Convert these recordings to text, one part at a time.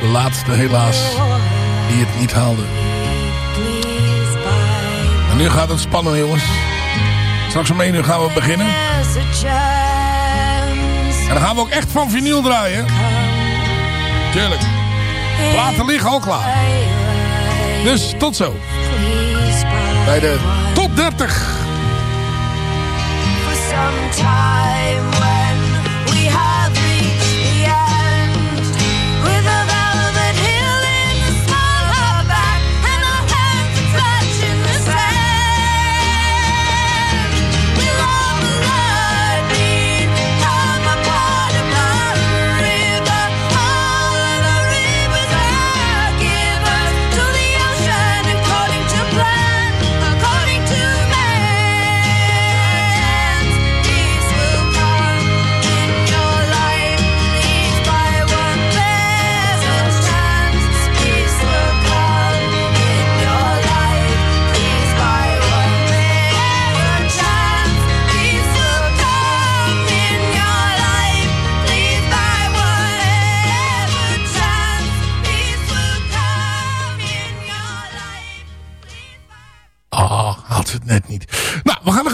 De laatste helaas die het niet haalde. En nu gaat het spannen jongens. Straks om 1 uur gaan we beginnen. En dan gaan we ook echt van vinyl draaien. Tuurlijk. Platen liggen al klaar. Dus tot zo. Bij de top 30.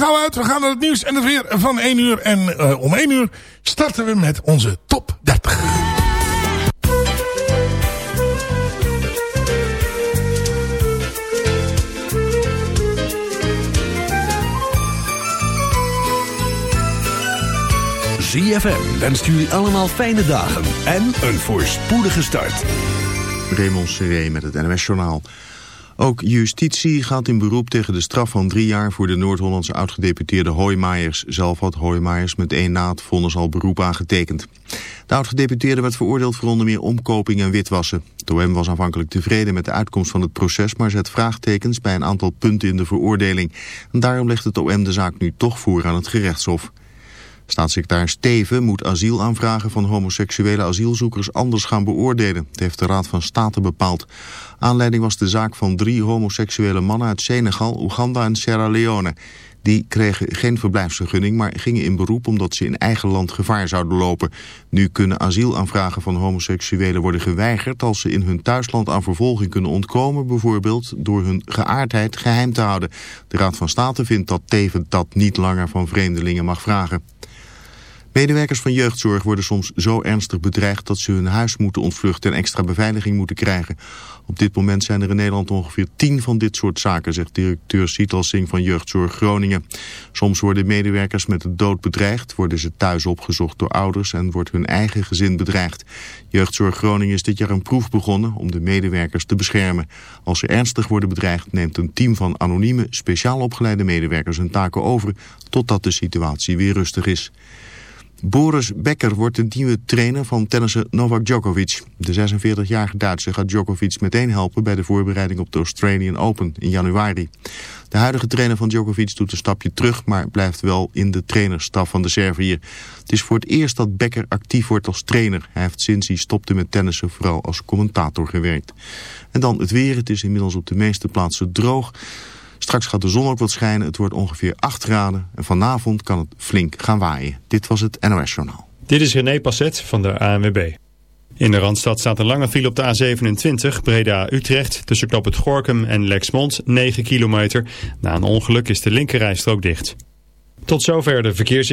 We gaan naar het nieuws en het weer van 1 uur. En uh, om 1 uur starten we met onze top 30. ZFM wenst jullie allemaal fijne dagen en een voorspoedige start. Raymond Seré met het NWS Journaal. Ook justitie gaat in beroep tegen de straf van drie jaar voor de Noord-Hollandse oud-gedeputeerde. Zelf had Hoijmaijers met één naad vonnis al beroep aangetekend. De oud-gedeputeerde werd veroordeeld voor onder meer omkoping en witwassen. De OM was aanvankelijk tevreden met de uitkomst van het proces, maar zet vraagtekens bij een aantal punten in de veroordeling. Daarom legt het OM de zaak nu toch voor aan het gerechtshof. Staatssecretaris Steven moet asielaanvragen van homoseksuele asielzoekers anders gaan beoordelen. Dat heeft de Raad van State bepaald. Aanleiding was de zaak van drie homoseksuele mannen uit Senegal, Oeganda en Sierra Leone. Die kregen geen verblijfsvergunning, maar gingen in beroep omdat ze in eigen land gevaar zouden lopen. Nu kunnen asielaanvragen van homoseksuelen worden geweigerd als ze in hun thuisland aan vervolging kunnen ontkomen, bijvoorbeeld door hun geaardheid geheim te houden. De Raad van State vindt dat Teven dat niet langer van vreemdelingen mag vragen. Medewerkers van jeugdzorg worden soms zo ernstig bedreigd dat ze hun huis moeten ontvluchten en extra beveiliging moeten krijgen. Op dit moment zijn er in Nederland ongeveer tien van dit soort zaken, zegt directeur Sietal Singh van Jeugdzorg Groningen. Soms worden medewerkers met de dood bedreigd, worden ze thuis opgezocht door ouders en wordt hun eigen gezin bedreigd. Jeugdzorg Groningen is dit jaar een proef begonnen om de medewerkers te beschermen. Als ze ernstig worden bedreigd neemt een team van anonieme, speciaal opgeleide medewerkers hun taken over totdat de situatie weer rustig is. Boris Becker wordt de nieuwe trainer van tennisser Novak Djokovic. De 46-jarige Duitser gaat Djokovic meteen helpen bij de voorbereiding op de Australian Open in januari. De huidige trainer van Djokovic doet een stapje terug, maar blijft wel in de trainerstaf van de Serviër. Het is voor het eerst dat Becker actief wordt als trainer. Hij heeft sinds hij stopte met tennissen vooral als commentator gewerkt. En dan het weer. Het is inmiddels op de meeste plaatsen droog. Straks gaat de zon ook wat schijnen. Het wordt ongeveer 8 graden. En vanavond kan het flink gaan waaien. Dit was het NOS Journaal. Dit is René Passet van de ANWB. In de Randstad staat een lange file op de A27 Breda-Utrecht tussen Knop het Gorkum en Lexmond 9 kilometer. Na een ongeluk is de linkerrijstrook dicht. Tot zover de verkeers...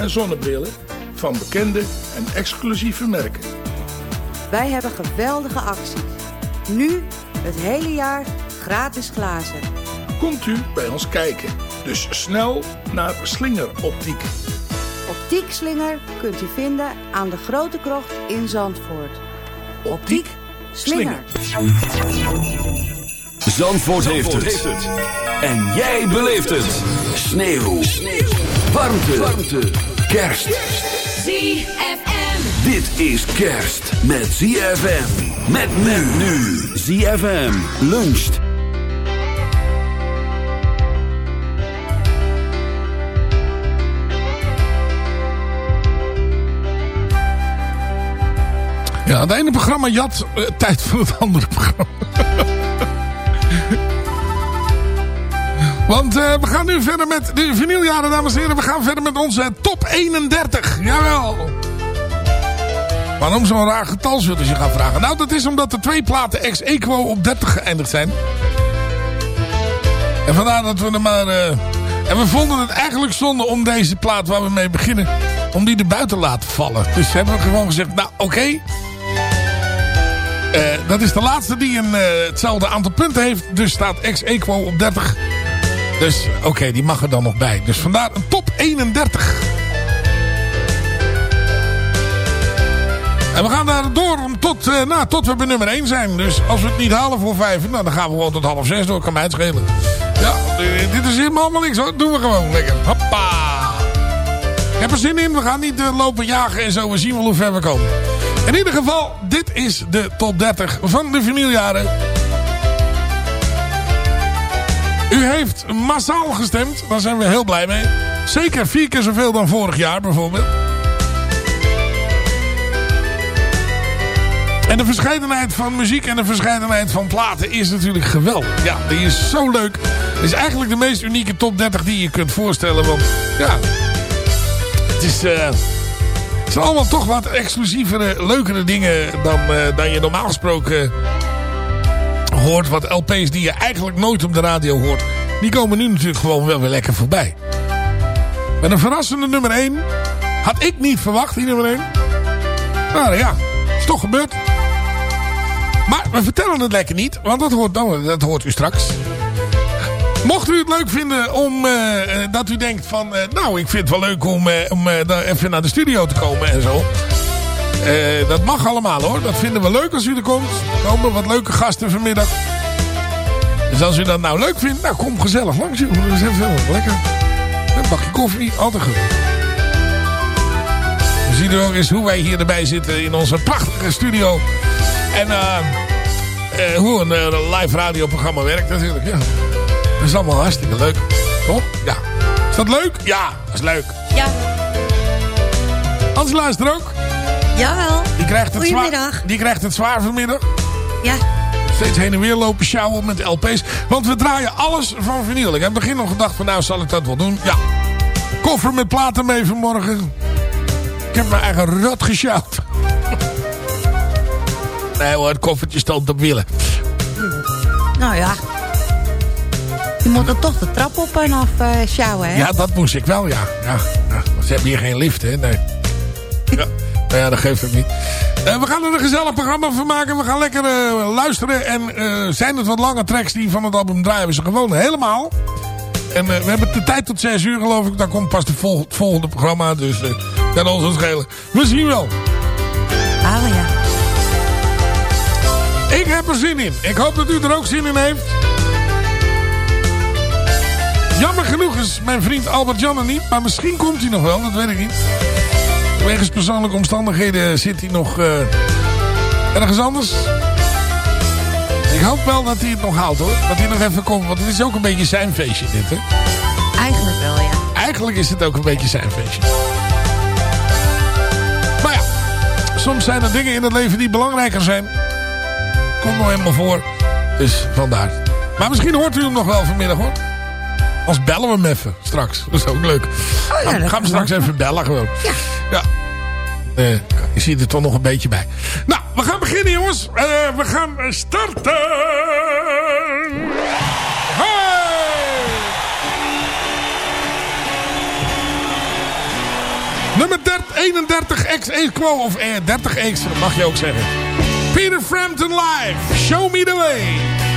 en zonnebrillen van bekende en exclusieve merken. Wij hebben geweldige acties. Nu het hele jaar gratis glazen. Komt u bij ons kijken. Dus snel naar Slinger Optiek. Optiek slinger kunt u vinden aan de Grote Krocht in Zandvoort. Optiek slinger. Zandvoort, heeft, het. En jij beleeft het. Sneeuw. Warmte. Warmte. Kerst. ZFM. Dit is kerst met ZFM. Met men nu. ZFM luncht. Ja, het ene programma jat eh, tijd van het andere programma. Want eh, we gaan nu verder met de vinyljaren, dames en heren. We gaan verder met onze top 31. Jawel. Waarom zo'n raar getal, zullen ze gaan vragen. Nou, dat is omdat de twee platen ex equo op 30 geëindigd zijn. En vandaar dat we er maar... eh, en we vonden het eigenlijk zonde om deze plaat waar we mee beginnen... om die er buiten te laten vallen. Dus hebben we gewoon gezegd, nou oké... Eh, dat is de laatste die een, hetzelfde aantal punten heeft. Dus staat ex equo op 30. Dus oké, die mag er dan nog bij. Dus vandaar een top 31. En we gaan daar door tot, eh, nou, tot we bij nummer 1 zijn. Dus als we het niet halen voor 5, nou, dan gaan we gewoon tot half 6 door. Kan mij schelen. Ja, dit is helemaal niks hoor. Doen we gewoon lekker. Hoppa. Ik heb er zin in. We gaan niet eh, lopen jagen en zo. We zien wel hoe ver we komen. In ieder geval, dit is de top 30 van de vinyljaren. U heeft massaal gestemd. Daar zijn we heel blij mee. Zeker vier keer zoveel dan vorig jaar bijvoorbeeld. En de verscheidenheid van muziek en de verscheidenheid van platen is natuurlijk geweldig. Ja, die is zo leuk. Het is eigenlijk de meest unieke top 30 die je kunt voorstellen. Want ja, het is... eh, het zijn allemaal toch wat exclusievere, leukere dingen dan, eh, dan je normaal gesproken hoort. Wat LP's die je eigenlijk nooit op de radio hoort. Die komen nu natuurlijk gewoon wel weer lekker voorbij. Met een verrassende nummer 1. Had ik niet verwacht, die nummer 1. Nou ja, is toch gebeurd. Maar we vertellen het lekker niet, want dat hoort, nou, dat hoort u straks. Mocht u het leuk vinden om eh, eh, dat u denkt van... eh, nou, ik vind het wel leuk om, om even naar de studio te komen en zo. Eh, dat mag allemaal hoor. Dat vinden we leuk als u er komt. Er komen wat leuke gasten vanmiddag. Dus als u dat nou leuk vindt, nou kom gezellig langs. joh. Dat is even lekker. Een bakje koffie, altijd goed. We zien ook eens hoe wij hier erbij zitten in onze prachtige studio. En eh, eh, hoe een live radioprogramma werkt natuurlijk. Ja. Dat is allemaal hartstikke leuk. Toch? Ja. Is dat leuk? Ja, dat is leuk. Ja, Hans luister ook. Jawel. Die krijgt het, zwaar, Goedemiddag. die krijgt het zwaar vanmiddag. Ja, Steeds heen en weer lopen sjouwen met LP's. Want we draaien alles van vinyl. Ik heb begin nog gedacht van nou zal ik dat wel doen. Ja. Koffer met platen mee vanmorgen. Ik heb mijn eigen rot gesjouwd. Nee hoor, het koffertje stond op wielen. nou ja. Je moet er toch de trap op en af eh sjouwen, hè? Ja, dat moest ik wel, ja. ja, ja. Ze hebben hier geen lift, hè? Nee. Ja. Nou ja, dat geeft ook niet. Eh, we gaan er een gezellig programma van maken. We gaan lekker eh, luisteren. En eh, zijn het wat lange tracks die van het album draaien we ze gewoon helemaal. En we hebben de tijd tot 6 uur geloof ik. Dan komt pas de vol- het volgende programma. Dus kan ons het schelen. We zien wel. Ah, ja. Ik heb er zin in. Ik hoop dat u er ook zin in heeft. Jammer genoeg is mijn vriend Albert Jan er niet. Maar misschien komt hij nog wel, dat weet ik niet. Wegens persoonlijke omstandigheden zit hij nog eh, ergens anders. Ik hoop wel dat hij het nog haalt hoor. Dat hij nog even komt. Want het is ook een beetje zijn feestje dit hè. Eigenlijk wel, ja. Eigenlijk is het ook een beetje zijn feestje. Maar ja, soms zijn er dingen in het leven die belangrijker zijn. Komt nog helemaal voor. Dus vandaar. Maar misschien hoort u hem nog wel vanmiddag hoor. Als bellen we hem even straks. Dat is ook leuk. Oh ja, Ga dat ga hem kan straks even bellen gewoon. Ja. Eh, je ziet er toch nog een beetje bij. Nou, we gaan beginnen jongens. Eh, we gaan starten. Nummer 30, 31 ex equo of eh, 30 ex mag je ook zeggen. Peter Frampton live. Show me the way.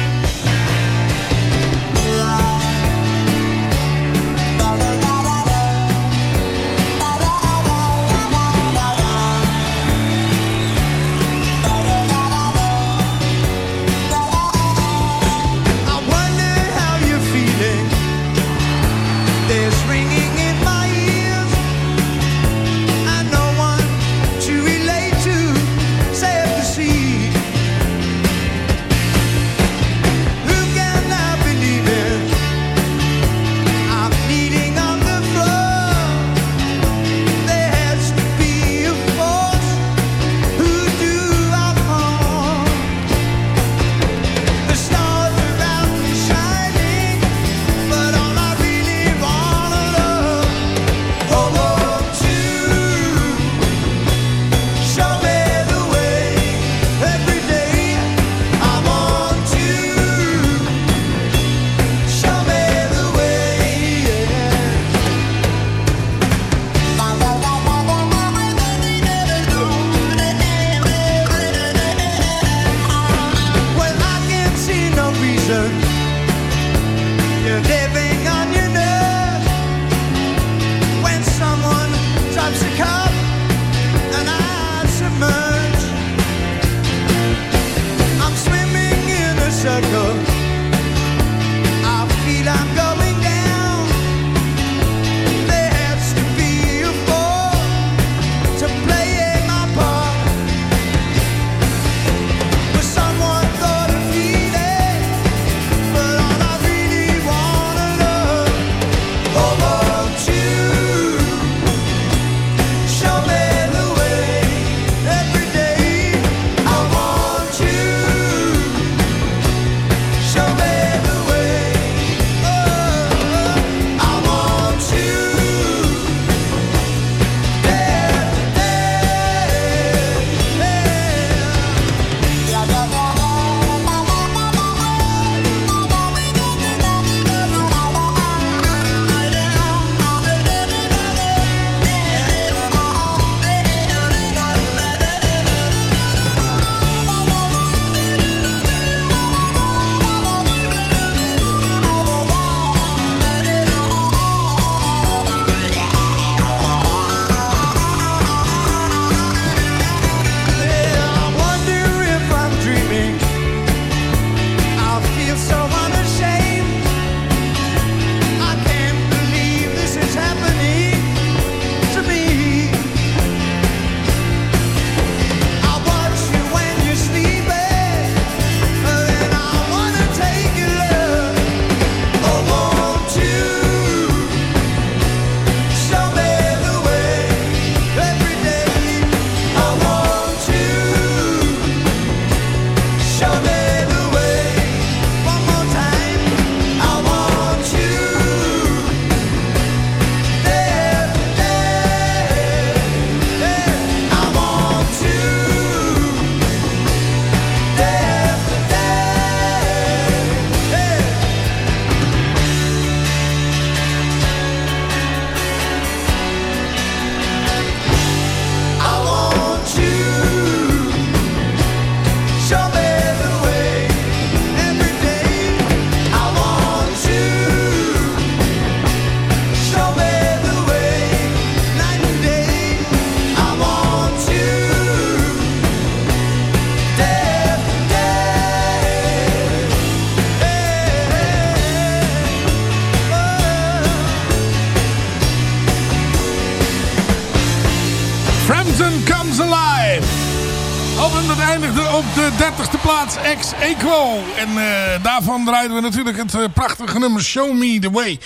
Ex Equo. En eh, daarvan draaiden we natuurlijk het eh, prachtige nummer Show Me The Way.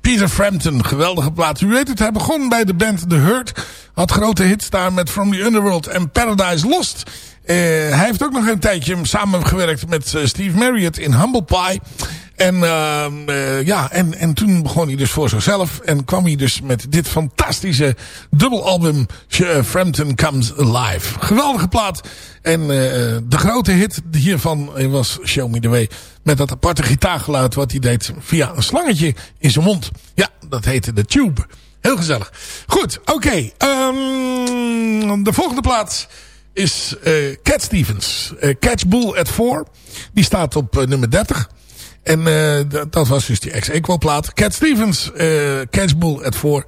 Peter Frampton, geweldige plaat. U weet het, hij begon bij de band The Hurt. Had grote hits daar met From The Underworld en Paradise Lost. Eh, hij heeft ook nog een tijdje samengewerkt met Steve Marriott in Humble Pie. En, uh, ja, en, en toen begon hij dus voor zichzelf. En kwam hij dus met dit fantastische dubbelalbum uh, Frampton Comes Alive. Geweldige plaat. En uh, de grote hit hiervan was Show Me The Way. Met dat aparte gitaargeluid wat hij deed via een slangetje in zijn mond. Ja, dat heette de Tube. Heel gezellig. Goed, oké. Okay, um, de volgende plaats is Cat Stevens. Catch Bull at 4. Die staat op nummer 30. En uh, dat was dus die ex-equal plaat. Cat Stevens, uh, Catch Bull at 4.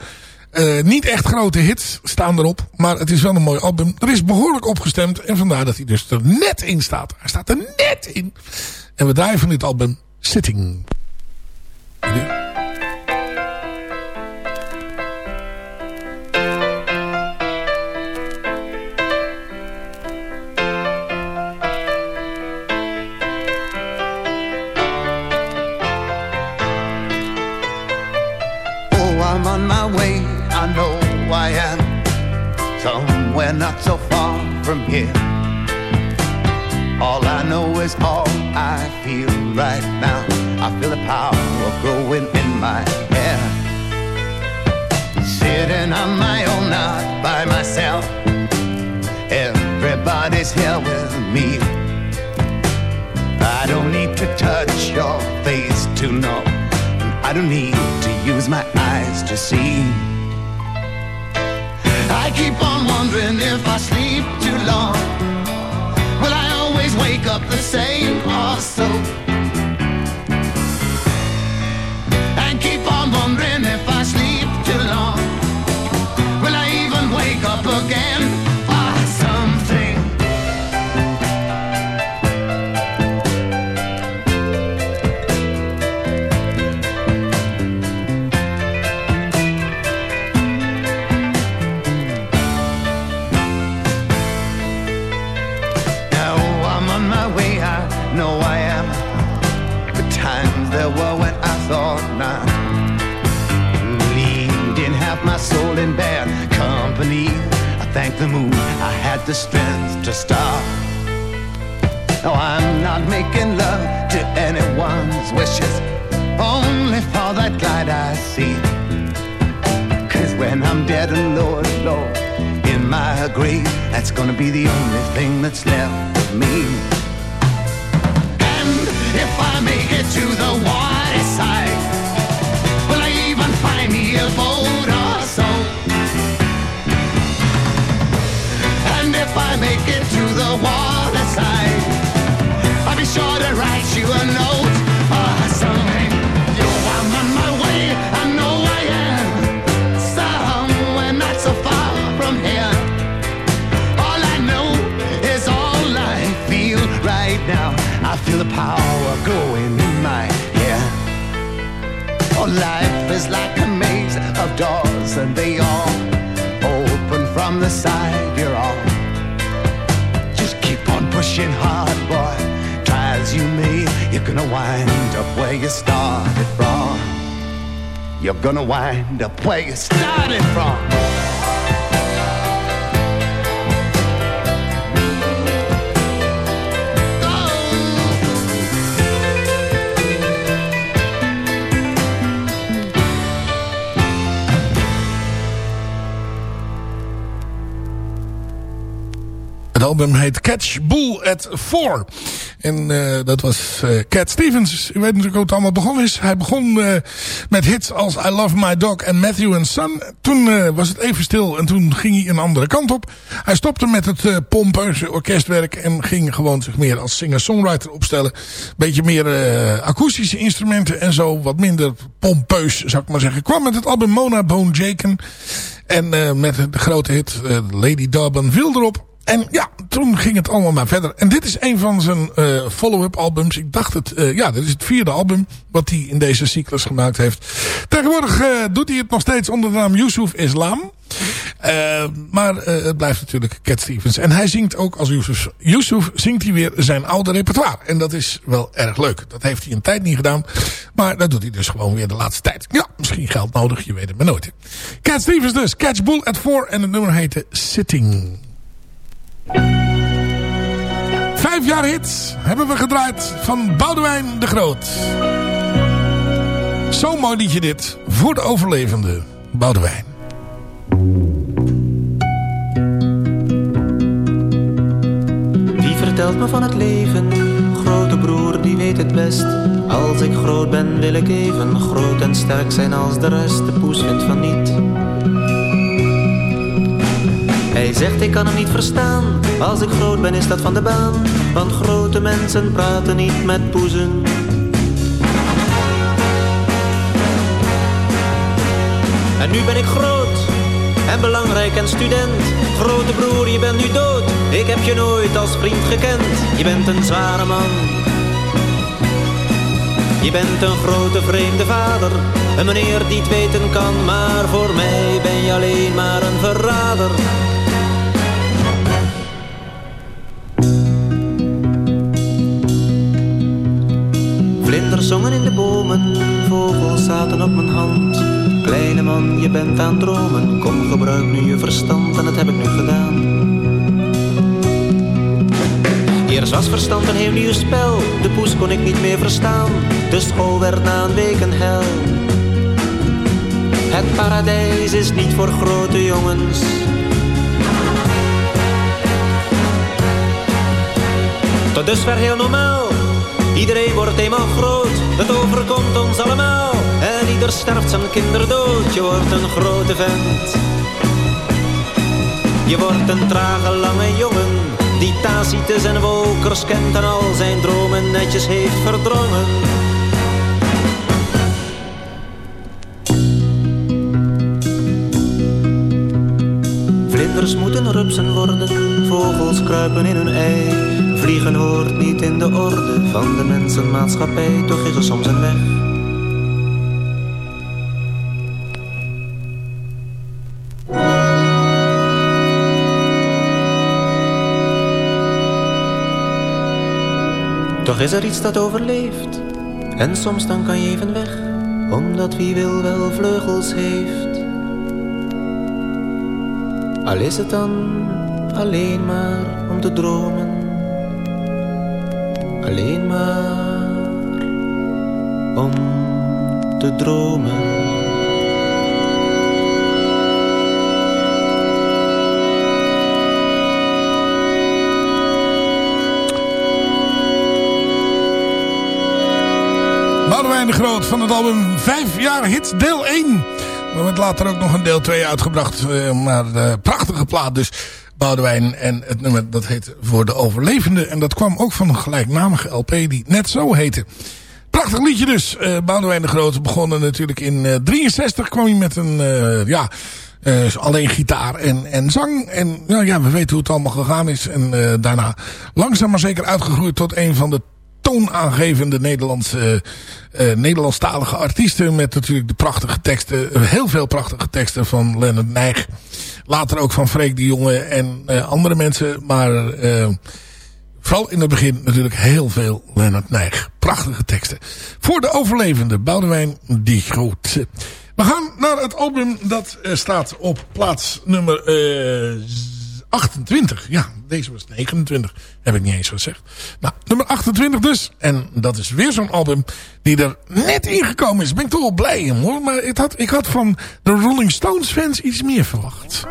Uh, niet echt grote hits staan erop. Maar het is wel een mooi album. Er is behoorlijk opgestemd. En vandaar dat hij dus er net in staat. Hij staat er net in. En we draaien van dit album Sitting. Somewhere not so far from here. All I know is all I feel right now. I feel the power growing in my hair. Sitting on my own, not by myself. Everybody's here with me. I don't need to touch your face to know. I don't need to use my eyes to see. I keep on wondering if I sleep too long. Will I always wake up the same or so? And keep on wondering the moon I had the strength to stop. No, I'm not making love to anyone's wishes, only for that light I see. Cause when I'm dead and Lord, Lord, in my grave, that's gonna be the only thing that's left of me. Gonna wind up where you started from. Het album heet Catch Bull at 4. En uh, dat was uh, Cat Stevens. U weet natuurlijk hoe het allemaal begonnen is. Hij begon uh, met hits als I Love My Dog en Matthew and Son. Toen was het even stil en toen ging hij een andere kant op. Hij stopte met het pompeuze orkestwerk en ging gewoon zich meer als singer-songwriter opstellen. Beetje meer akoestische instrumenten en zo. Wat minder pompeus, zou ik maar zeggen. Kwam met het album Mona Bone Jaken. En met de grote hit Lady Darban viel erop. En ja, toen ging het allemaal maar verder. En dit is een van zijn uh, follow-up albums. Ik dacht het, uh, ja, dit is het vierde album wat hij in deze cyclus gemaakt heeft. Tegenwoordig uh, doet hij het nog steeds onder de naam Yusuf Islam. Maar het blijft natuurlijk Cat Stevens. En hij zingt ook als Yusuf, Yusuf zingt hij weer zijn oude repertoire. En dat is wel erg leuk. Dat heeft hij een tijd niet gedaan. Maar dat doet hij dus gewoon weer de laatste tijd. Ja, misschien geld nodig. Je weet het maar nooit. Cat Stevens dus. Catch Bull at 4. En het nummer heette Sitting. Vijf jaar hits hebben we gedraaid van Boudewijn de Groot. Zo'n mooi liedje dit. Voor de overlevende Boudewijn. Wie vertelt me van het leven? Grote broer, die weet het best. Als ik groot ben, wil ik even groot en sterk zijn als de rest. De poes vindt van niet. Hij zegt ik kan hem niet verstaan. Als ik groot ben, is dat van de baan. Want grote mensen praten niet met poezen. En nu ben ik groot en belangrijk en student. Grote broer, je bent nu dood. Ik heb je nooit als vriend gekend. Je bent een zware man. Je bent een grote vreemde vader. Een meneer die het weten kan. Maar voor mij ben je alleen maar een verrader. Zongen in de bomen, vogels zaten op mijn hand. Kleine man, je bent aan het dromen, kom gebruik nu je verstand en dat heb ik nu gedaan. Eerst was verstand een heel nieuw spel, de poes kon ik niet meer verstaan. De school werd na een week een hel. Het paradijs is niet voor grote jongens. Tot dusver heel normaal. Iedereen wordt eenmaal groot, het overkomt ons allemaal. En ieder sterft zijn kinderdood, je wordt een grote vent. Je wordt een trage lange jongen, die Tacitus en Wolkers kent en al zijn dromen netjes heeft verdrongen. Vlinders moeten rupsen worden, vogels kruipen in hun ei. Vliegen hoort niet in de orde van de mensenmaatschappij, toch is er soms een weg. Toch is er iets dat overleeft, en soms dan kan je even weg, omdat wie wil wel vleugels heeft. Al is het dan alleen maar om te dromen. Alleen maar om te dromen. Boudewijn de Groot van het album 5 jaar hits deel 1. Er wordt later ook nog een deel 2 uitgebracht. eh, maar de prachtige plaat dus. Boudewijn en het nummer dat heet Voor de Overlevende. En dat kwam ook van een gelijknamige LP die net zo heette. Prachtig liedje dus. Eh Boudewijn de Groot begonnen natuurlijk in eh 63. Kwam hij met een, eh, ja, alleen gitaar en, en zang. En nou ja, we weten hoe het allemaal gegaan is. En daarna langzaam maar zeker uitgegroeid tot een van de toonaangevende Nederlandse, Nederlandstalige artiesten. Met natuurlijk de prachtige teksten, heel veel prachtige teksten van Leonard Nijg. Later ook van Freek de Jonge en eh, andere mensen. Maar eh, vooral in het begin natuurlijk heel veel Leonard Nijg. Prachtige teksten. Voor de overlevende Boudewijn die Groot. We gaan naar het album dat eh, staat op plaats nummer 28. Ja, deze was 29. Heb ik niet eens gezegd. Nou, nummer 28 dus. En dat is weer zo'n album die er net ingekomen is. Ben ik toch wel blij om hoor. Maar ik had, ik had van de Rolling Stones fans iets meer verwacht.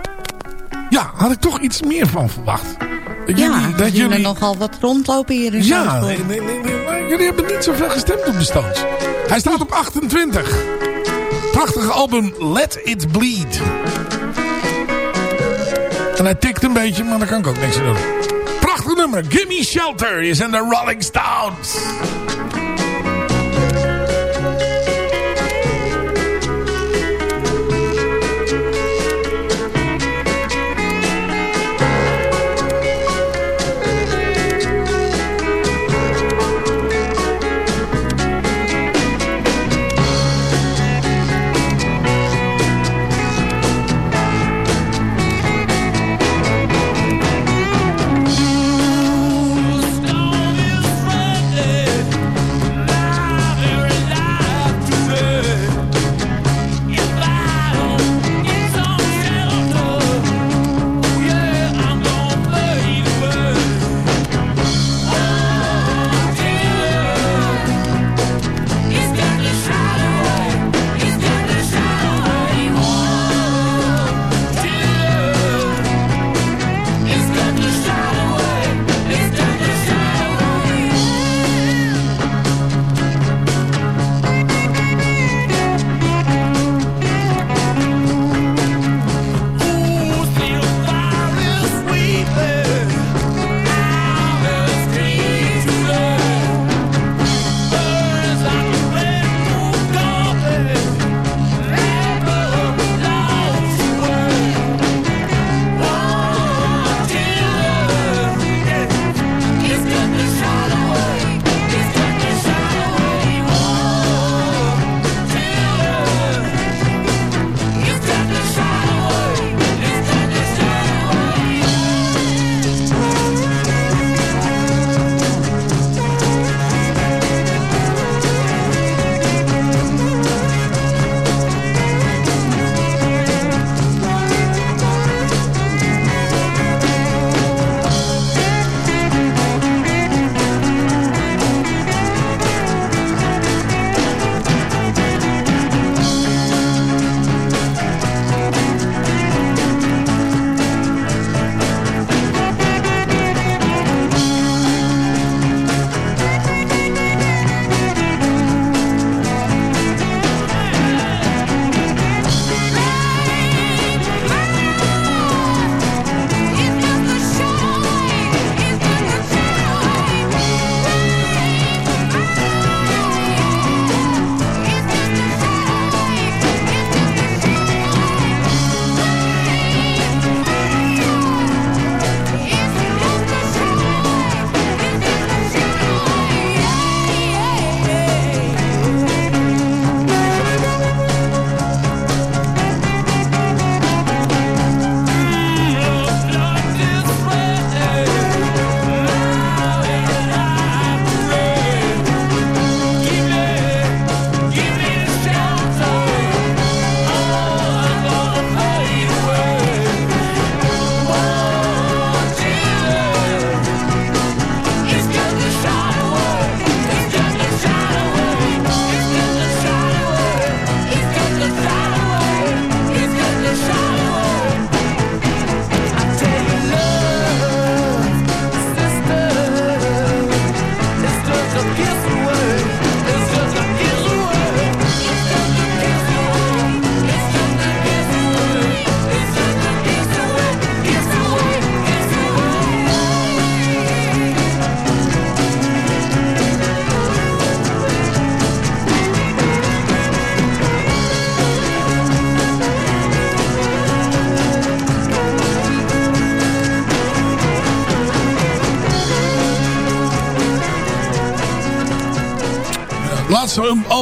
Ja, had ik toch iets meer van verwacht. Dat Ja, jullie, we dat zien er jullie, nogal wat rondlopen hier in ja, nee, nee, nee, nee, maar jullie hebben niet zoveel gestemd op de Stones. Hij staat op 28. Prachtige album Let It Bleed. En hij tikt een beetje, maar daar kan ik ook niks aan doen. Prachtig nummer. Gimme Shelter is in de Rolling Stones.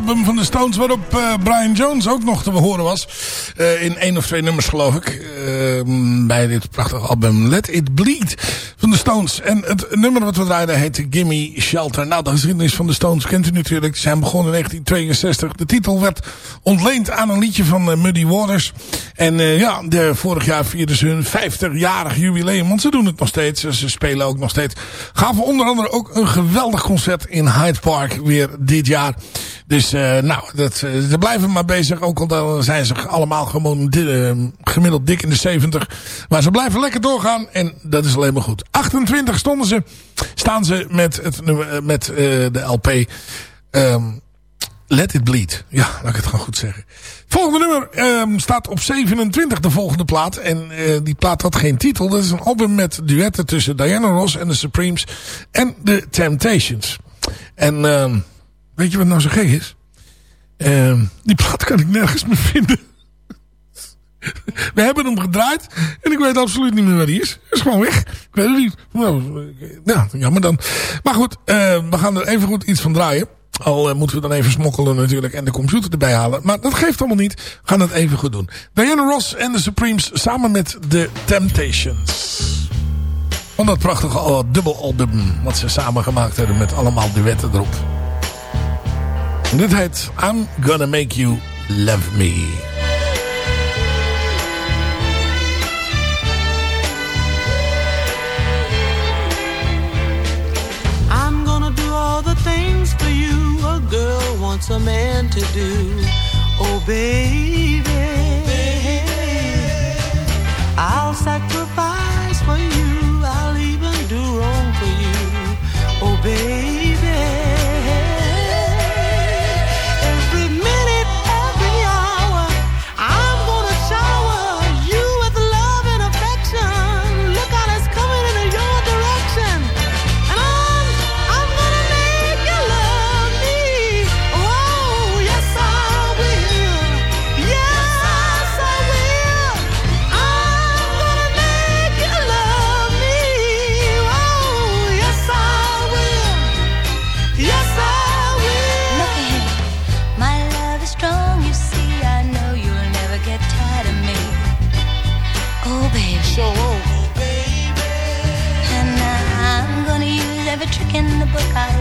Album van de Stones waarop eh, Brian Jones ook nog te horen was. Eh, in één of twee nummers geloof ik. eh, bij dit prachtige album Let It Bleed van de Stones. En het nummer wat we draaiden heet Gimme Shelter. Nou, de geschiedenis van de Stones kent u natuurlijk. Ze zijn begonnen in 1962. De titel werd ontleend aan een liedje van eh, Muddy Waters. En ja, de, vorig jaar vierden ze hun 50-jarig jubileum. Want ze doen het nog steeds. Ze spelen ook nog steeds. Gaven onder andere ook een geweldig concert in Hyde Park weer dit jaar. Dus eh, nou, dat, eh, ze blijven maar bezig. Ook al zijn ze allemaal gewoon eh, gemiddeld dik in de 70. Maar ze blijven lekker doorgaan. En dat is alleen maar goed. 28 stonden ze, staan ze met, het, met de LP. ehm, Let It Bleed. Ja, laat ik het gewoon goed zeggen. Volgende nummer ehm, staat op 27, de volgende plaat. En die plaat had geen titel. Dat is een album met duetten tussen Diana Ross en de Supremes en de Temptations. En ehm, weet je wat nou zo gek is? Ehm, die plaat kan ik nergens meer vinden. We hebben hem gedraaid en ik weet absoluut niet meer waar die is. Hij is gewoon weg. Ik weet het niet. Nou, ja, jammer dan. Maar goed, eh, we gaan er even goed iets van draaien. Al eh, moeten we dan even smokkelen natuurlijk en de computer erbij halen. Maar dat geeft allemaal niet. We gaan het even goed doen. Diana Ross en de Supremes samen met The Temptations. Van dat prachtige al- dubbelalbum wat ze samen gemaakt hebben met allemaal duetten erop. Dit heet I'm Gonna Make You Love Me. I'm gonna do all the things for you a girl wants a man to do. Oh, baby. I'll sacrifice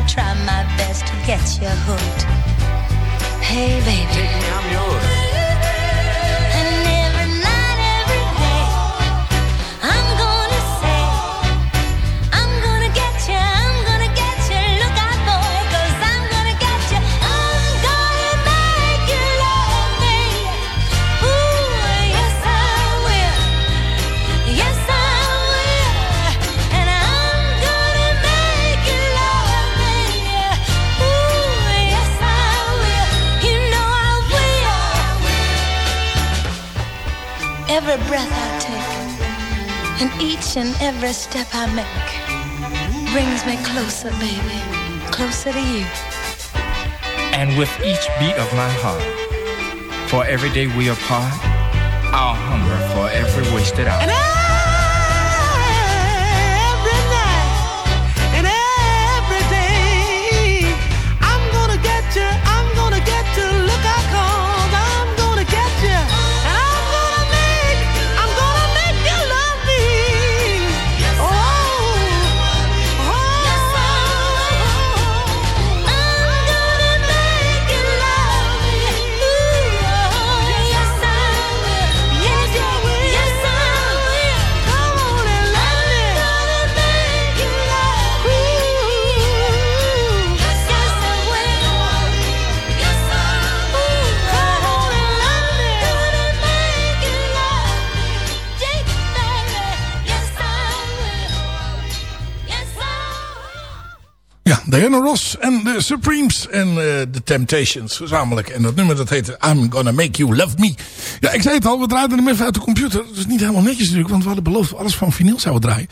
try my best to get you hooked. Hey, baby. Take me, I'm yours. Every step I make, brings me closer, baby, closer to you. And with each beat of my heart, for every day we apart, I'll hunger for every wasted hour. Diana Ross en de Supremes en eh, de Temptations gezamenlijk. En dat nummer dat heette I'm Gonna Make You Love Me. Ja, ik zei het al, we draaiden hem even uit de computer. Dat is niet helemaal netjes natuurlijk, want we hadden beloofd dat alles van vinyl zouden draaien.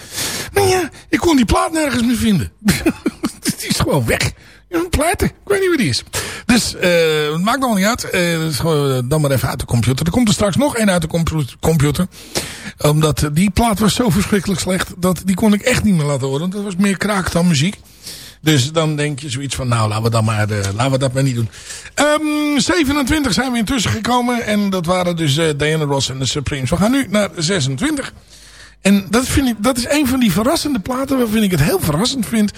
Maar ja, ik kon die plaat nergens meer vinden. die is gewoon weg. Een platen. Ik weet niet waar die is. Dus eh het maakt nog niet uit. Dus dan maar even uit de computer. Er komt er straks nog één uit de compu- computer. Omdat die plaat was zo verschrikkelijk slecht. Dat die kon ik echt niet meer laten horen. Dat was meer kraak dan muziek. Dus dan denk je zoiets van, nou, laten we, dan maar, eh, laten we dat maar niet doen. Ehm 27 zijn we intussen gekomen. En dat waren dus eh, Diana Ross en de Supremes. We gaan nu naar 26. En dat, vind ik, dat is een van die verrassende platen waarvan ik het heel verrassend vind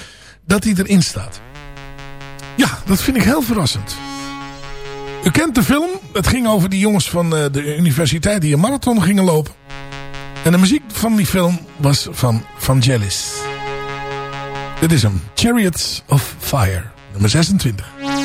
dat die erin staat. Ja, dat vind ik heel verrassend. U kent de film. Het ging over die jongens van eh, de universiteit die een marathon gingen lopen. En de muziek van die film was van Vangelis. Dit is hem. Chariots of Fire. Nummer 26.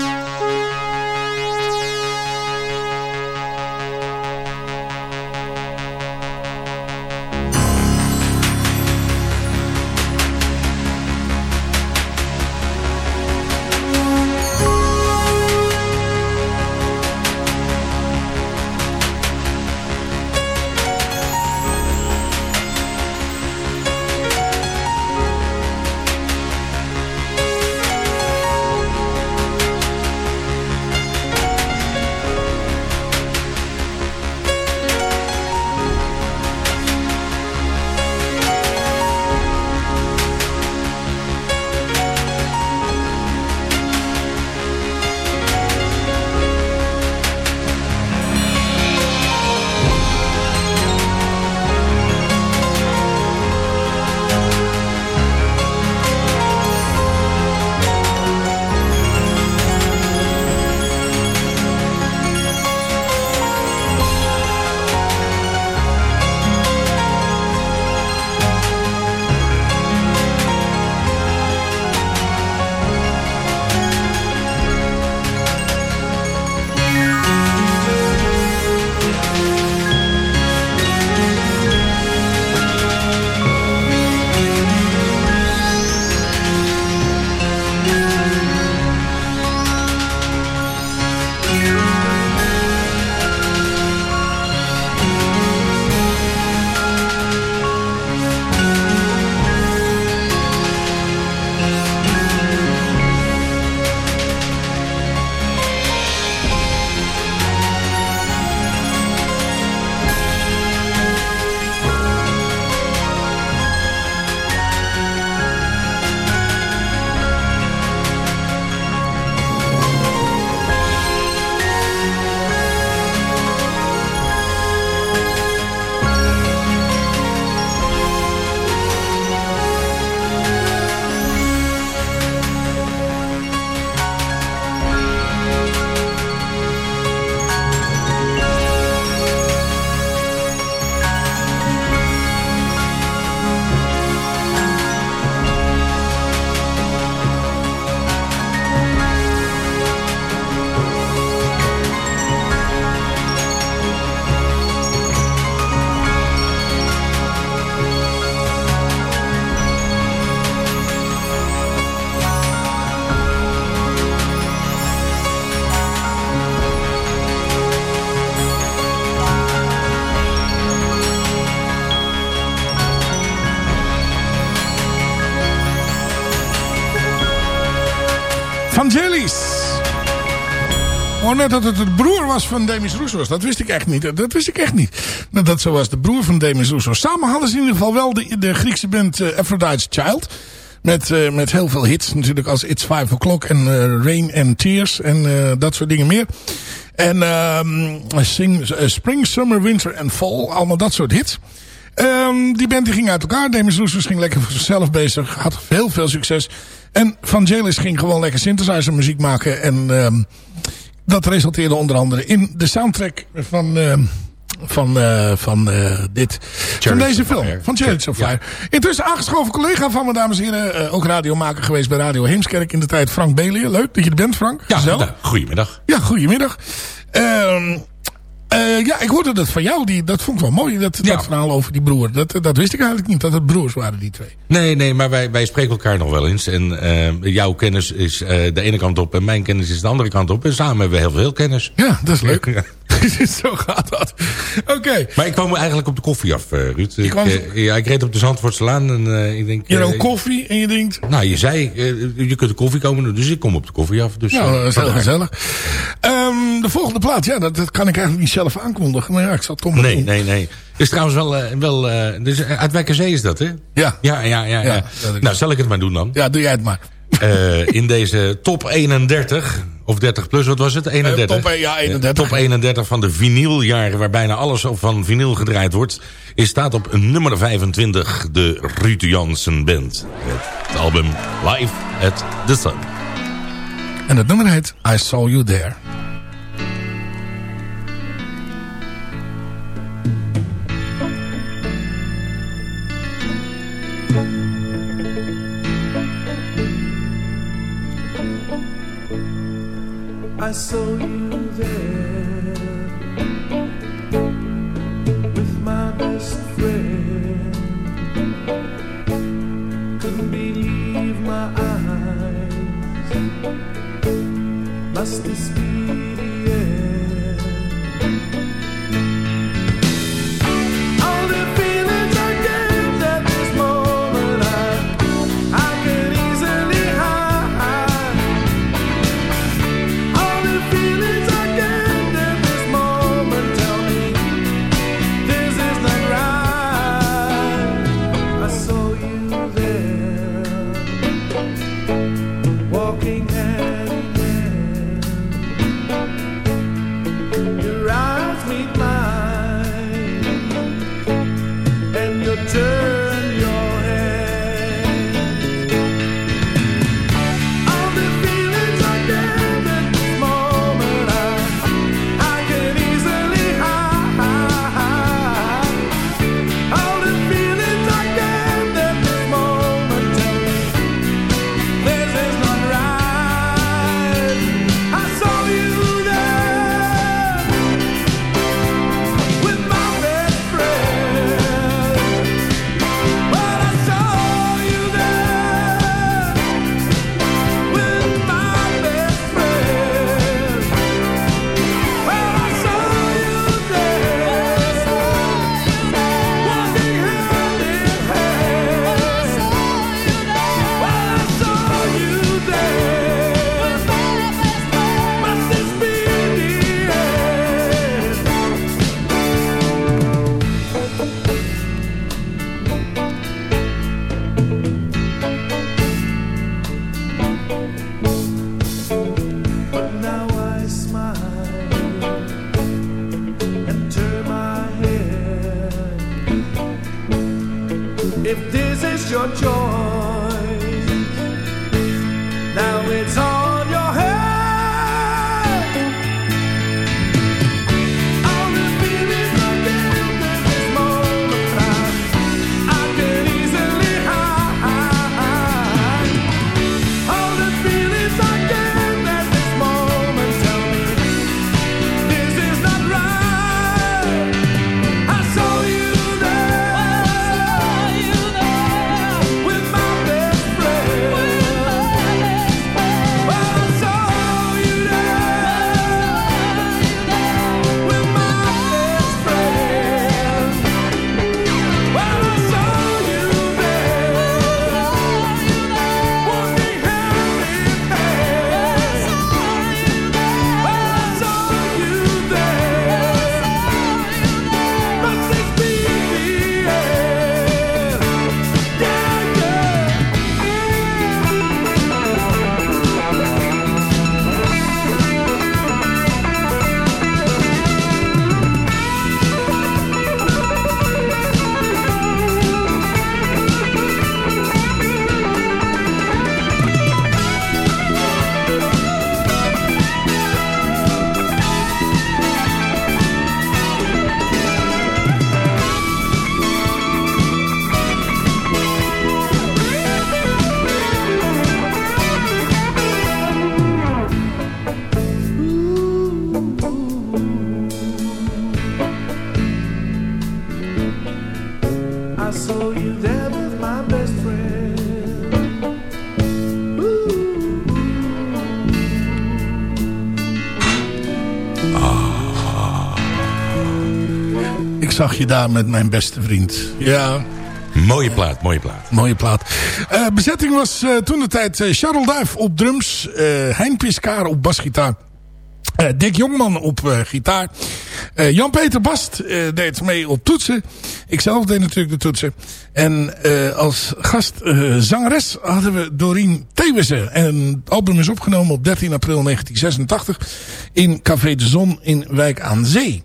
Oh, net dat het de broer was van Demis Roussos. Dat wist ik echt niet. Dat wist ik echt niet. Dat dat zo was. De broer van Demis Roussos. Samen hadden ze in ieder geval wel de, de Griekse band eh, Aphrodite's Child. Met, eh, met heel veel hits. Natuurlijk als It's Five O'Clock en eh, Rain and Tears. En dat soort dingen meer. En ehm, sing, Spring, Summer, Winter en Fall. Allemaal dat soort hits. Ehm, die band die ging uit elkaar. Demis Roussos ging lekker voor zichzelf bezig. Had heel veel succes. En Vangelis ging gewoon lekker synthesizer muziek maken. En ehm, dat resulteerde onder andere in de soundtrack van, ehm, van, eh, van eh, dit. van deze film. Van Chariots of Fire. Intussen aangeschoven collega van me, dames en heren. ook radiomaker geweest bij Radio Heemskerk in de tijd. Frank Belier. Leuk dat je er bent, Frank. Ja, goedemiddag. Ja, goedemiddag. Ehm eh, ja, ik hoorde dat van jou. Die, dat vond ik wel mooi, dat, dat verhaal over die broer. Dat, dat wist ik eigenlijk niet, dat het broers waren, die twee. Nee, nee, maar wij, wij spreken elkaar nog wel eens. En eh, jouw kennis is eh, de ene kant op en mijn kennis is de andere kant op. En samen hebben we heel veel kennis. Ja, dat is leuk. Zo gaat dat. Oké. Maar ik kwam eigenlijk op de koffie af, eh, Ruud. Ik, kwam- eh, ja, ik reed op de Zandvoortselaan en eh, ik denk... Je rookt koffie en je denkt... Nou, je zei, je kunt de koffie komen doen, dus ik kom op de koffie af. Dus, Nou, dat is heel gezellig. Ehm, de volgende plaat, ja, dat, dat kan ik eigenlijk niet zelf aankondigen. Maar ja, ik zal het toch maar Nee, doen. nee, nee. Dus trouwens wel... wel dus uit welke zee is dat, hè? Ja. Ja, ja, ja. ja. Nou, zal ik het maar doen dan? Ja, doe jij het maar. Eh, in deze top 31, of 30 plus, wat was het? 31? Eh, top, eh, ja, 31. top 31 van de vinyljaren, waar bijna alles van vinyl gedraaid wordt... is staat op nummer 25 de Ruud Jansen Band. Het album Live at the Sun. En het nummer heet I Saw You There. I saw you there with my best friend. Couldn't believe my eyes. Must this be the end? Zag je daar met mijn beste vriend. Ja. Mooie plaat, mooie plaat. Mooie plaat. Eh, bezetting was eh, toen de tijd eh, Charles Duif op drums. eh Hein Piscaar op basgitaar. eh, Dick Jongman op eh, gitaar. eh, Jan-Peter Bast eh, deed mee op toetsen. Ik zelf deed natuurlijk de toetsen. En eh, als gastzangeres hadden we Doreen Thewissen. En het album is opgenomen op 13 april 1986 in Café de Zon in Wijk aan Zee.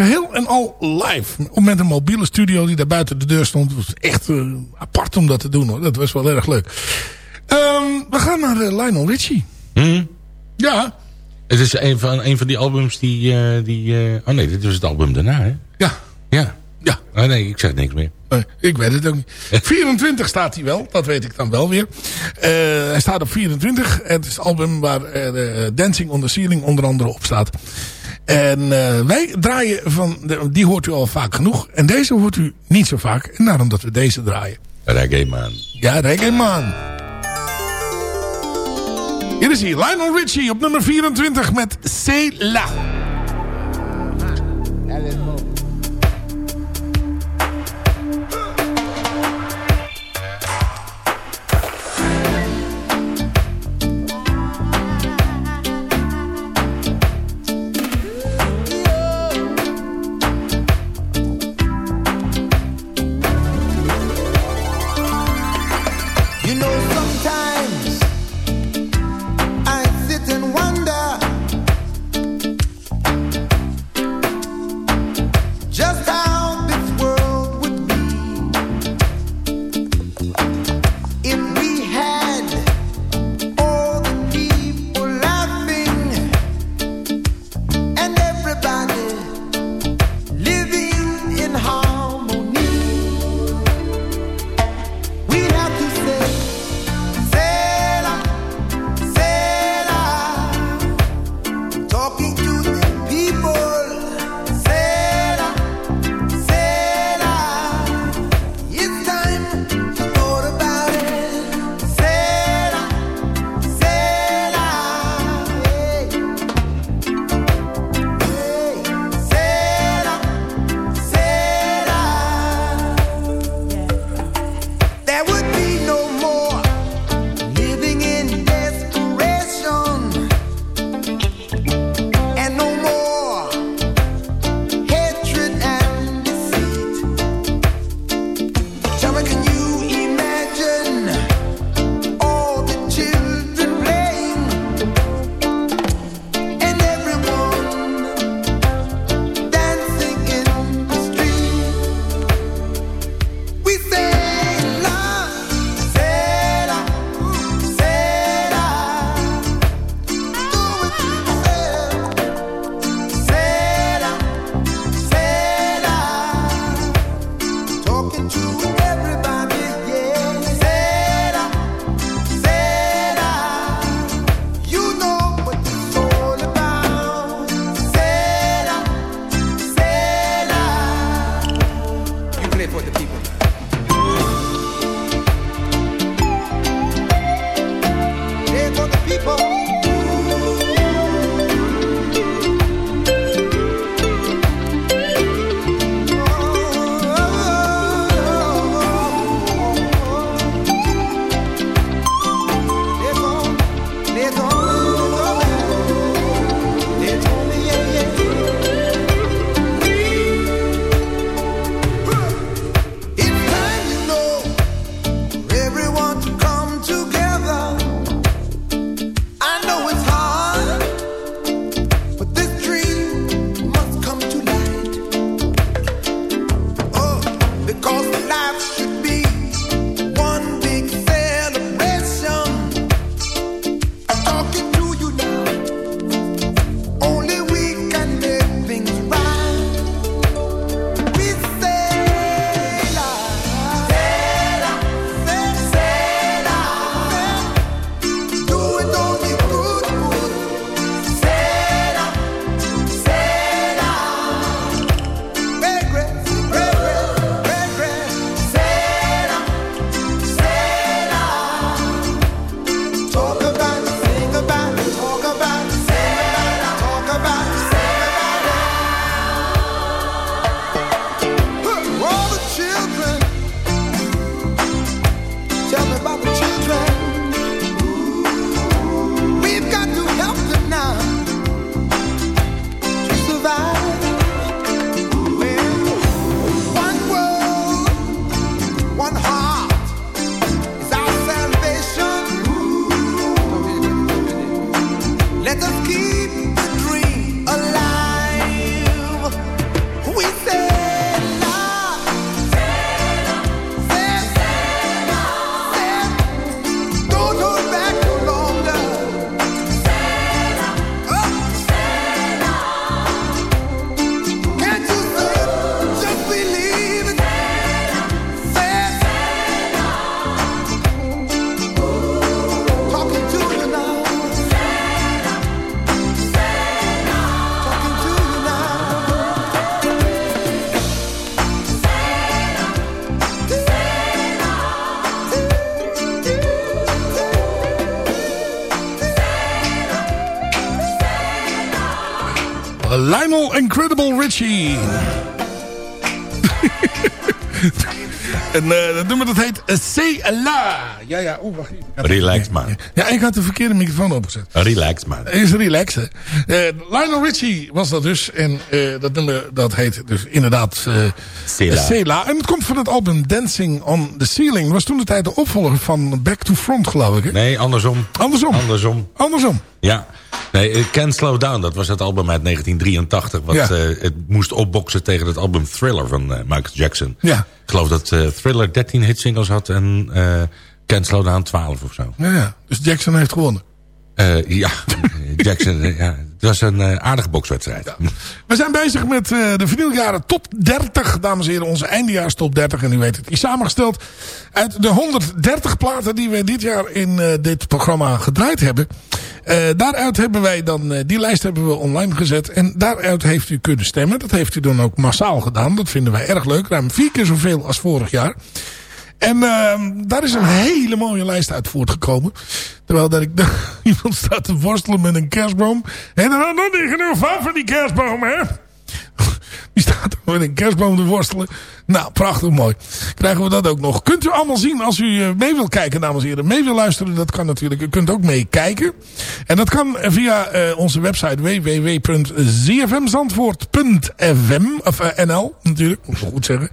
Geheel en al live. Met een mobiele studio die daar buiten de deur stond. Het was echt eh, apart om dat te doen hoor. Dat was wel erg leuk. Ehm, we gaan naar eh, Lionel Richie. Hm? Ja. Het is een van, een van die albums die... eh, die oh nee, dit was het album daarna, hè? Ja. Ja. Ja. Oh nee, ik zeg niks meer. Nee, ik weet het ook niet. 24 staat hij wel. Dat weet ik dan wel weer. Hij staat op 24. Het is het album waar Dancing on the Ceiling onder andere op staat. En eh, wij draaien van... De, die hoort u al vaak genoeg. En deze hoort u niet zo vaak. En daarom dat we deze draaien. Reggae Man. Ja, Reggae Man. Hier is hij. Lionel Richie op nummer 24 met C'est là. You Incredible Richie. en eh dat nummer dat heet C'est la. Ja, ja. Oeh, wacht Relax man. Ja, ik had de verkeerde microfoon opgezet. Relax man. Is relaxen. Eh Lionel Richie was dat dus. En eh, dat nummer dat heet dus inderdaad eh. Sela. En het komt van het album Dancing on the Ceiling. Dat was toen de tijd de opvolger van Back to Front geloof ik. Hè? Nee, andersom. Andersom. Andersom. Andersom. Ja. Nee, eh, Can't Slow Down, dat was het album uit 1983. Wat Ja. eh, het moest opboksen tegen het album Thriller van eh, Michael Jackson. Ja. Ik geloof dat Thriller 13 hitsingles had en Can't Slow Down 12 of zo. Ja, ja. Dus Jackson heeft gewonnen. Ja, Jackson, ja, het was een aardige bokswedstrijd. We zijn bezig met de vinyljaren top 30. Dames en heren, onze eindejaars top 30. En u weet het, die is samengesteld uit de 130 platen die we dit jaar in dit programma gedraaid hebben. Eh, daaruit hebben wij dan, eh, die lijst hebben we online gezet. En daaruit heeft u kunnen stemmen. Dat heeft u dan ook massaal gedaan. Dat vinden wij erg leuk. Ruim vier keer zoveel als vorig jaar. En ehm, daar is een hele mooie lijst uit voortgekomen. Terwijl dat ik iemand staat te worstelen met een kerstboom. En had nog niet genoeg van van die kerstboom, hè? Die staat met een kerstboom te worstelen. Nou, prachtig mooi. Krijgen we dat ook nog. Kunt u allemaal zien als u eh, mee wil kijken, dames en heren. Mee wil luisteren, dat kan natuurlijk. U kunt ook meekijken. En dat kan via eh, onze website www.zfmzandvoort.fm Of eh, NL, natuurlijk. Moet ik goed zeggen.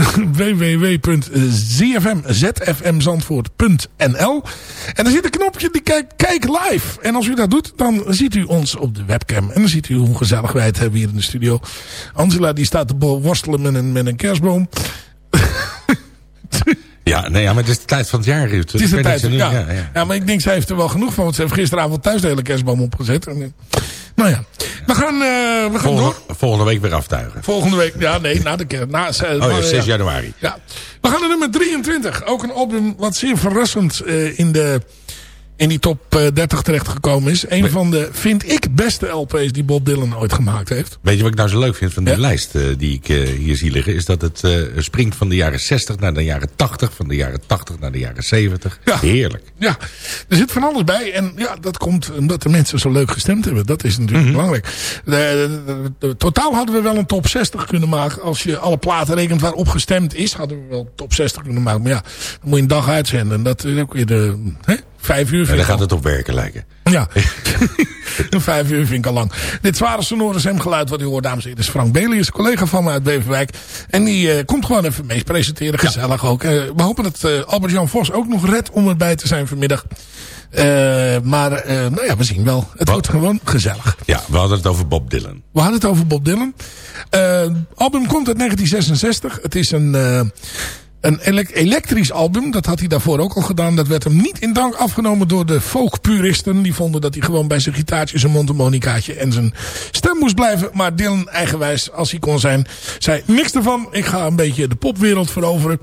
www.zfmzandvoort.nl En er zit een knopje die kijkt kijk live. En als u dat doet, dan ziet u ons op de webcam. En dan ziet u hoe gezellig wij het hebben hier in de studio. Angela die staat te worstelen met een, met een kerstboom. Ja, nee, ja, maar het is de tijd van het jaar, Ruud. Het is de tijd. Ja, nu- ja, ja, ja. maar ik denk zij heeft er wel genoeg van. Want ze heeft gisteravond thuis de hele kerstboom opgezet. En, eh, nou ja, we gaan, eh, we gaan door. Volgende, volgende week weer aftuigen. Volgende week, ja nee, na de kerst. Na, Oh ja, 6 januari. Ja. We gaan naar nummer 23. Ook een album wat zeer verrassend eh, in, de, in die top eh, 30 terechtgekomen is. Een van de, vind ik, beste LP's die Bob Dylan ooit gemaakt heeft. Weet je wat ik nou zo leuk vind van die lijst eh, die ik eh, hier zie liggen? Is dat het springt van de jaren 60 naar de jaren 80. Van de jaren 80 naar de jaren 70. Heerlijk. Ja, er zit van alles bij. En ja, dat komt omdat de mensen zo leuk gestemd hebben. Dat is natuurlijk Mhm. belangrijk. De, de- de- de- totaal hadden we wel een top 60 kunnen maken. Als je alle platen rekent waarop gestemd is, hadden we wel top 60 kunnen maken. Maar ja, dan moet je een dag uitzenden. En dat is ook weer de hè, vijf uur. En dan gaat het op werken lijken. Ja, een vijf uur vind ik al lang. Dit zware sonore stemgeluid wat u hoort, dames en heren, is Frank een collega van me uit Beverwijk. En die eh, komt gewoon even mee presenteren. Gezellig ook. Eh, we hopen dat eh, Albert-Jan Vos ook nog redt om erbij te zijn vanmiddag. Maar nou ja, we zien wel. Het wordt gewoon gezellig. Ja, we hadden het over Bob Dylan. We hadden het over Bob Dylan. Album komt uit 1966. Het is een, een elek- elektrisch album. Dat had hij daarvoor ook al gedaan. Dat werd hem niet in dank afgenomen door de folkpuristen. Die vonden dat hij gewoon bij zijn gitaartje, zijn mondharmonicaatje en zijn stem moest blijven. Maar Dylan, eigenwijs als hij kon zijn, zei niks ervan. Ik ga een beetje de popwereld veroveren.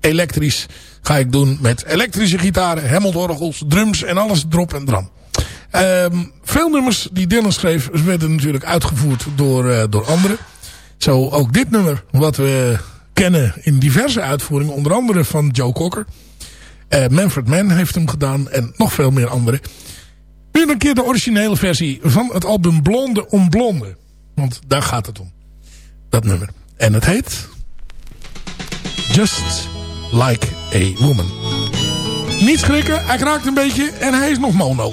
Elektrisch ga ik doen met elektrische gitaren, hemmeldorgels, drums en alles drop en dram. Ehm, veel nummers die Dylan schreef werden natuurlijk uitgevoerd door, eh, door anderen. Zo ook dit nummer wat we kennen in diverse uitvoeringen. Onder andere van Joe Cocker. Eh, Manfred Mann heeft hem gedaan en nog veel meer anderen. Nu een keer de originele versie van het album Blonde om Blonde. Want daar gaat het om. Dat nummer. En het heet... Just Like a Woman. Niet schrikken, hij kraakt een beetje en hij is nog mono.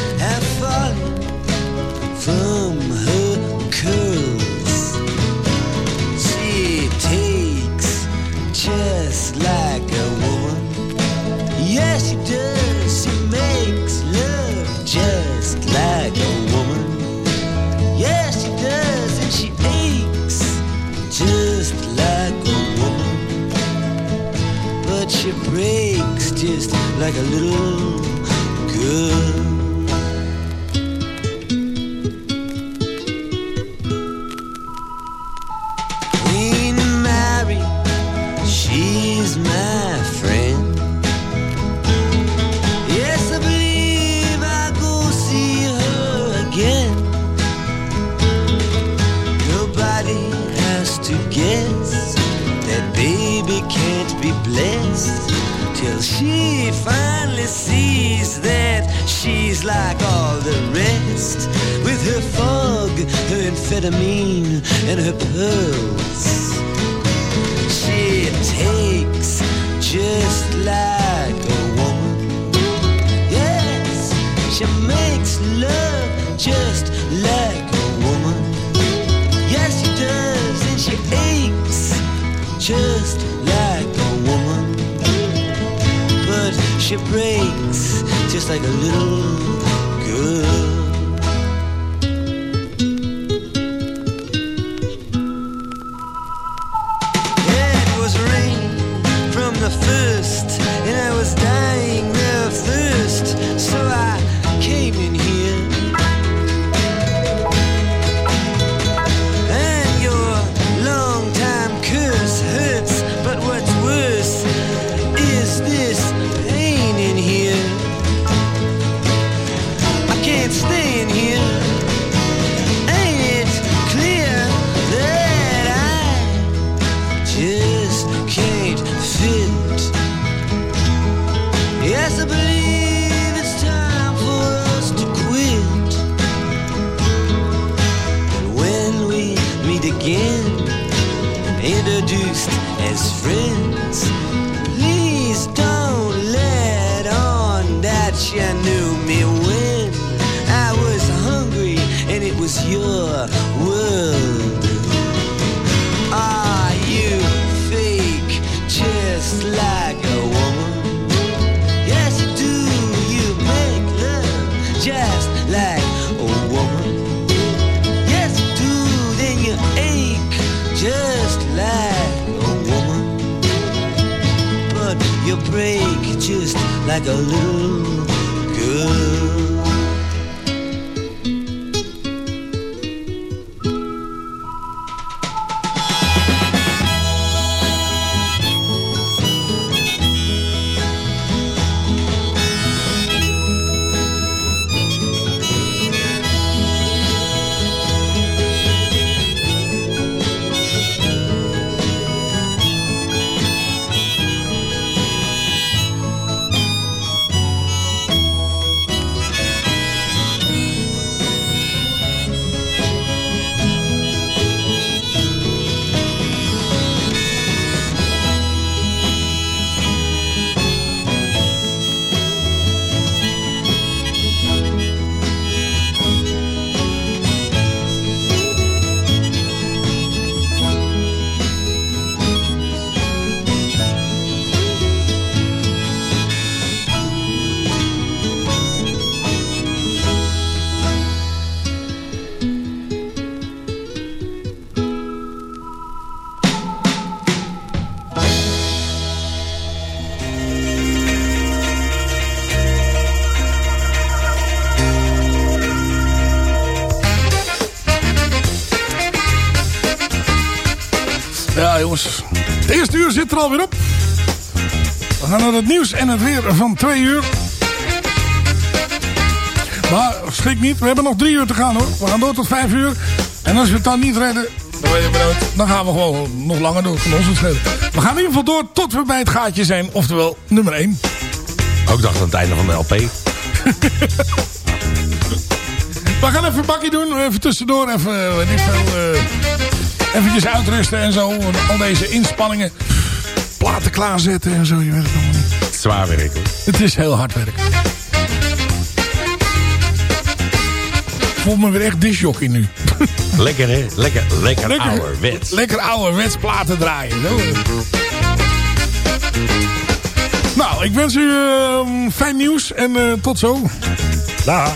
just like a woman. Yes, she does. She makes love just like a woman. Yes, she does. And she aches just like a woman. But she breaks just like a little girl. She finally sees that she's like all the rest with her fog, her amphetamine, and her pearls. She takes just like a woman. Yes, she makes love just she breaks just like a little girl. Zit er alweer op. We gaan naar het nieuws en het weer van twee uur. Maar schrik niet, we hebben nog drie uur te gaan hoor. We gaan door tot vijf uur. En als we het dan niet redden, dan, je gaan we gewoon nog langer door. Van ons het. We gaan in ieder geval door tot we bij het gaatje zijn. Oftewel nummer één. Ook dacht aan het einde van de LP. We gaan even een bakje doen. Even tussendoor. Even, weet ik veel, eh, eventjes uitrusten en zo. Al deze inspanningen. Klaarzetten en zo. Je weet het allemaal niet. Zwaar werk hoor. Het is heel hard werk. Ik voel me weer echt disjockey nu. Lekker hè? Lekker, lekker, Lekker. ouderwets. Lekker ouderwets platen draaien. Zo. Nou, ik wens u eh, fijn nieuws en eh, tot zo. Dag.